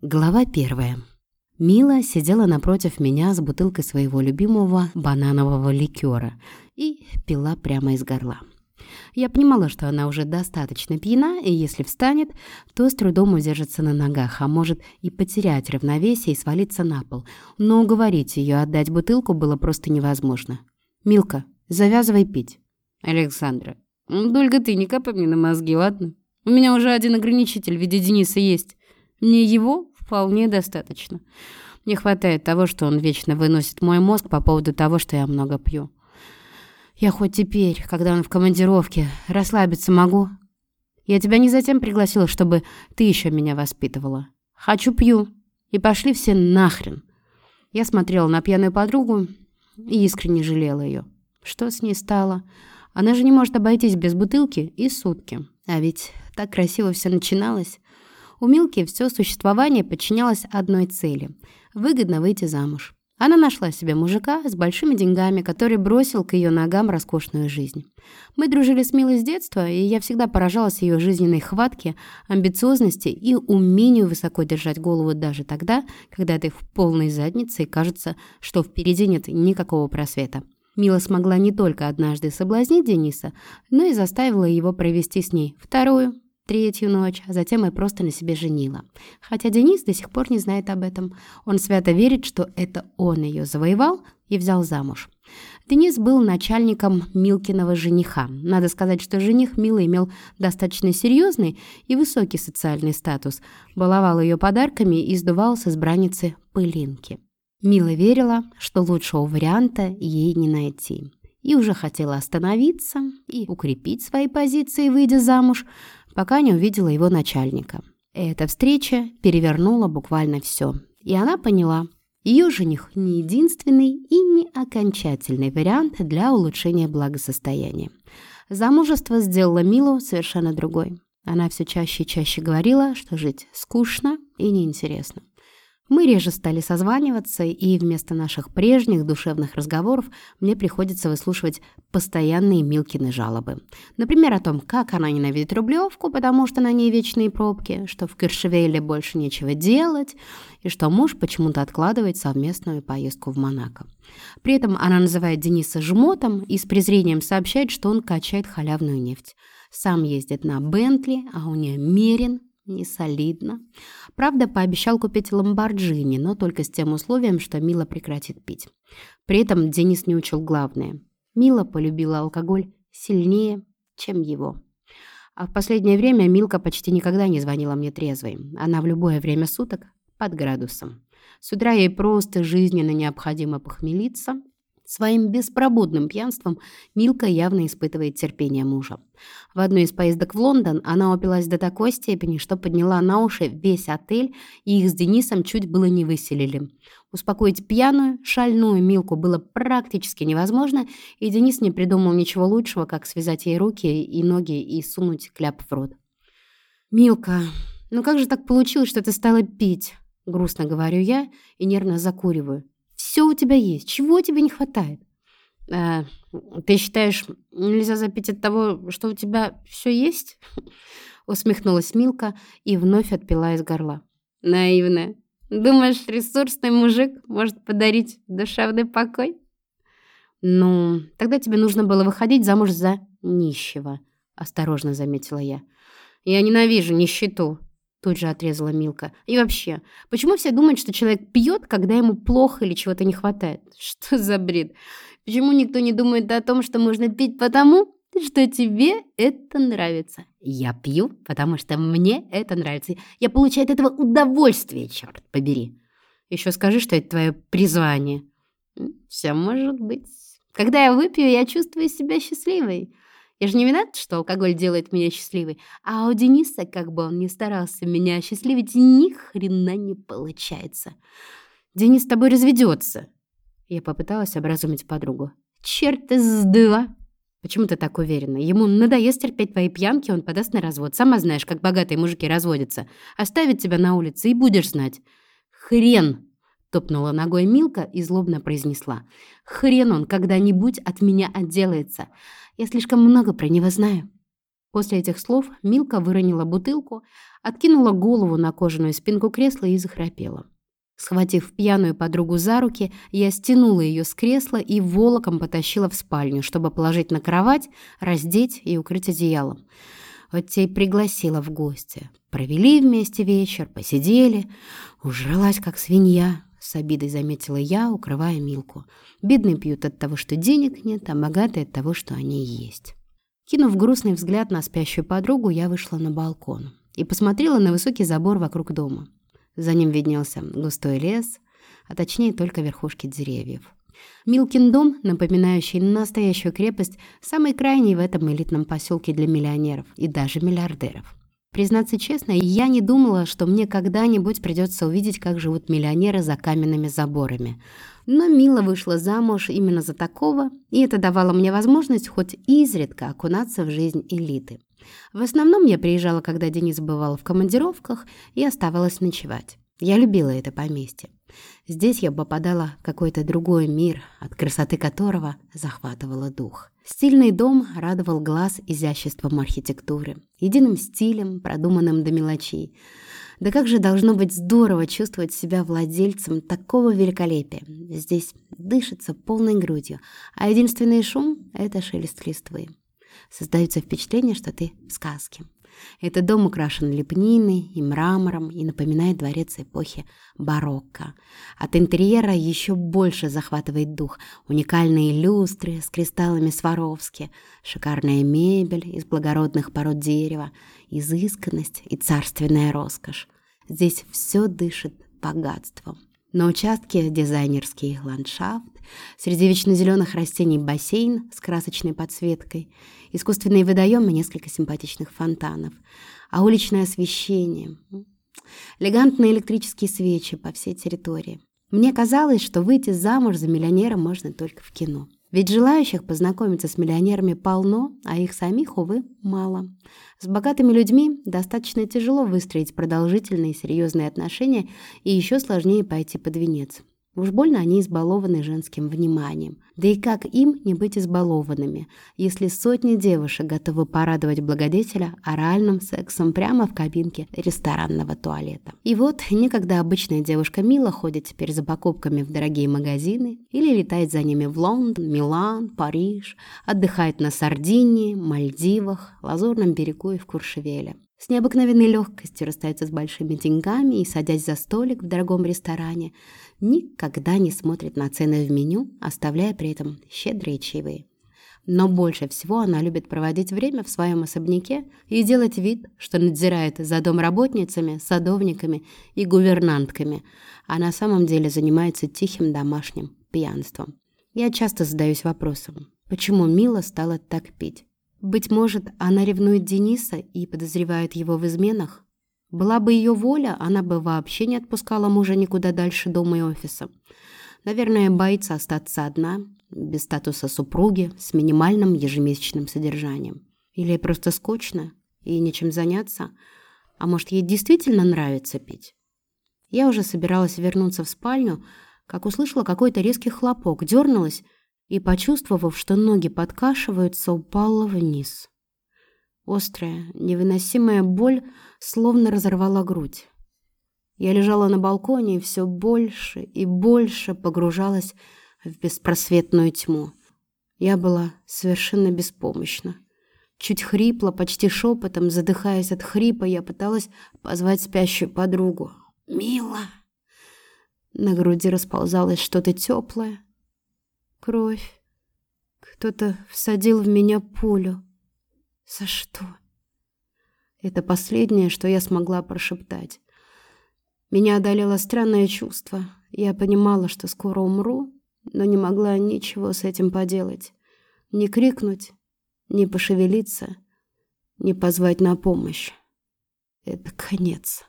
Глава первая. Мила сидела напротив меня с бутылкой своего любимого бананового ликера и пила прямо из горла. Я понимала, что она уже достаточно пьяна, и если встанет, то с трудом удержится на ногах, а может и потерять равновесие и свалиться на пол. Но уговорить ее отдать бутылку было просто невозможно. «Милка, завязывай пить». «Александра, только ты не капай мне на мозги, ладно? У меня уже один ограничитель в виде Дениса есть. Мне его вполне достаточно. Не хватает того, что он вечно выносит мой мозг по поводу того, что я много пью. Я хоть теперь, когда он в командировке, расслабиться могу. Я тебя не затем пригласила, чтобы ты еще меня воспитывала. Хочу пью. И пошли все нахрен. Я смотрела на пьяную подругу и искренне жалела ее. Что с ней стало? Она же не может обойтись без бутылки и сутки. А ведь так красиво все начиналось. У Милки все существование подчинялось одной цели – выгодно выйти замуж. Она нашла себе мужика с большими деньгами, который бросил к ее ногам роскошную жизнь. Мы дружили с Милой с детства, и я всегда поражалась ее жизненной хватке, амбициозности и умению высоко держать голову даже тогда, когда ты в полной заднице и кажется, что впереди нет никакого просвета. Мила смогла не только однажды соблазнить Дениса, но и заставила его провести с ней вторую, третью ночь, а затем и просто на себе женила. Хотя Денис до сих пор не знает об этом. Он свято верит, что это он ее завоевал и взял замуж. Денис был начальником Милкиного жениха. Надо сказать, что жених Милы имел достаточно серьезный и высокий социальный статус, баловал ее подарками и сдувал с избранницы пылинки. Мила верила, что лучшего варианта ей не найти. И уже хотела остановиться и укрепить свои позиции, выйдя замуж, пока не увидела его начальника. Эта встреча перевернула буквально все. И она поняла, ее жених не единственный и не окончательный вариант для улучшения благосостояния. Замужество сделало Милу совершенно другой. Она все чаще и чаще говорила, что жить скучно и неинтересно. Мы реже стали созваниваться, и вместо наших прежних душевных разговоров мне приходится выслушивать постоянные Милкины жалобы. Например, о том, как она ненавидит Рублевку, потому что на ней вечные пробки, что в Киршевейле больше нечего делать, и что муж почему-то откладывает совместную поездку в Монако. При этом она называет Дениса жмотом и с презрением сообщает, что он качает халявную нефть. Сам ездит на Бентли, а у нее Мерин, не солидно. Правда, пообещал купить ламборджини, но только с тем условием, что Мила прекратит пить. При этом Денис не учил главное. Мила полюбила алкоголь сильнее, чем его. А в последнее время Милка почти никогда не звонила мне трезвой. Она в любое время суток под градусом. С утра ей просто жизненно необходимо похмелиться, Своим беспробудным пьянством Милка явно испытывает терпение мужа. В одной из поездок в Лондон она упилась до такой степени, что подняла на уши весь отель, и их с Денисом чуть было не выселили. Успокоить пьяную, шальную Милку было практически невозможно, и Денис не придумал ничего лучшего, как связать ей руки и ноги и сунуть кляп в рот. «Милка, ну как же так получилось, что ты стала пить?» Грустно говорю я и нервно закуриваю. Все у тебя есть. Чего тебе не хватает? А, ты считаешь, нельзя запить от того, что у тебя все есть? Усмехнулась Милка и вновь отпила из горла. Наивная. Думаешь, ресурсный мужик может подарить душевный покой? Ну, тогда тебе нужно было выходить замуж за нищего, осторожно заметила я. Я ненавижу нищету, Тут же отрезала Милка. И вообще, почему все думают, что человек пьет, когда ему плохо или чего-то не хватает? Что за бред? Почему никто не думает о том, что можно пить потому, что тебе это нравится? Я пью, потому что мне это нравится. Я получаю от этого удовольствие, черт побери. Еще скажи, что это твое призвание. Все может быть. Когда я выпью, я чувствую себя счастливой. Я же не виноват, что алкоголь делает меня счастливой. А у Дениса, как бы он ни старался меня осчастливить, ни хрена не получается. Денис с тобой разведется. Я попыталась образумить подругу. Черт из два. Почему ты так уверена? Ему надоест терпеть твои пьянки, он подаст на развод. Сама знаешь, как богатые мужики разводятся. Оставит тебя на улице и будешь знать. Хрен Топнула ногой Милка и злобно произнесла. «Хрен он когда-нибудь от меня отделается. Я слишком много про него знаю». После этих слов Милка выронила бутылку, Откинула голову на кожаную спинку кресла и захрапела. Схватив пьяную подругу за руки, я стянула ее с кресла и волоком потащила в спальню, чтобы положить на кровать, раздеть и укрыть одеялом. Вот те и пригласила в гости. Провели вместе вечер, посидели. Ужралась, как свинья, с обидой заметила я, укрывая Милку. Бедные пьют от того, что денег нет, а богатые от того, что они есть. Кинув грустный взгляд на спящую подругу, я вышла на балкон и посмотрела на высокий забор вокруг дома. За ним виднелся густой лес, а точнее только верхушки деревьев. Милкин дом, напоминающий настоящую крепость, самый крайний в этом элитном поселке для миллионеров и даже миллиардеров. Признаться честно, я не думала, что мне когда-нибудь придется увидеть, как живут миллионеры за каменными заборами. Но Мила вышла замуж именно за такого, и это давало мне возможность хоть изредка окунаться в жизнь элиты. В основном я приезжала, когда Денис бывал в командировках, и оставалась ночевать. Я любила это поместье. Здесь я попадала в какой-то другой мир, от красоты которого захватывала дух. Стильный дом радовал глаз изяществом архитектуры, единым стилем, продуманным до мелочей. Да как же должно быть здорово чувствовать себя владельцем такого великолепия. Здесь дышится полной грудью, а единственный шум — это шелест листвы. Создается впечатление, что ты в сказке. Этот дом украшен лепниной и мрамором и напоминает дворец эпохи барокко. От интерьера еще больше захватывает дух. Уникальные люстры с кристаллами Сваровски, шикарная мебель из благородных пород дерева, изысканность и царственная роскошь. Здесь все дышит богатством. На участке дизайнерский ландшафт, среди вечно зеленых растений бассейн с красочной подсветкой, искусственные водоемы, несколько симпатичных фонтанов, а уличное освещение, элегантные электрические свечи по всей территории. Мне казалось, что выйти замуж за миллионера можно только в кино. Ведь желающих познакомиться с миллионерами полно, а их самих, увы, мало. С богатыми людьми достаточно тяжело выстроить продолжительные серьезные отношения и еще сложнее пойти под венец. Уж больно они избалованы женским вниманием. Да и как им не быть избалованными, если сотни девушек готовы порадовать благодетеля оральным сексом прямо в кабинке ресторанного туалета. И вот некогда обычная девушка Мила ходит теперь за покупками в дорогие магазины или летает за ними в Лондон, Милан, Париж, отдыхает на Сардинии, Мальдивах, Лазурном берегу и в Куршевеле. С необыкновенной легкостью расстается с большими деньгами и, садясь за столик в дорогом ресторане, никогда не смотрит на цены в меню, оставляя при этом щедрые чаевые. Но больше всего она любит проводить время в своем особняке и делать вид, что надзирает за домработницами, садовниками и гувернантками, а на самом деле занимается тихим домашним пьянством. Я часто задаюсь вопросом, почему Мила стала так пить? Быть может, она ревнует Дениса и подозревает его в изменах? Была бы ее воля, она бы вообще не отпускала мужа никуда дальше дома и офиса. Наверное, боится остаться одна, без статуса супруги, с минимальным ежемесячным содержанием. Или просто скучно и нечем заняться. А может, ей действительно нравится пить? Я уже собиралась вернуться в спальню, как услышала какой-то резкий хлопок, дернулась и, почувствовав, что ноги подкашиваются, упала вниз. Острая, невыносимая боль словно разорвала грудь. Я лежала на балконе и все больше и больше погружалась в беспросветную тьму. Я была совершенно беспомощна. Чуть хрипло, почти шепотом, задыхаясь от хрипа, я пыталась позвать спящую подругу. «Мила!» На груди расползалось что-то теплое, Кровь. Кто-то всадил в меня пулю. За что? Это последнее, что я смогла прошептать. Меня одолело странное чувство. Я понимала, что скоро умру, но не могла ничего с этим поделать. Не крикнуть, не пошевелиться, не позвать на помощь. Это конец.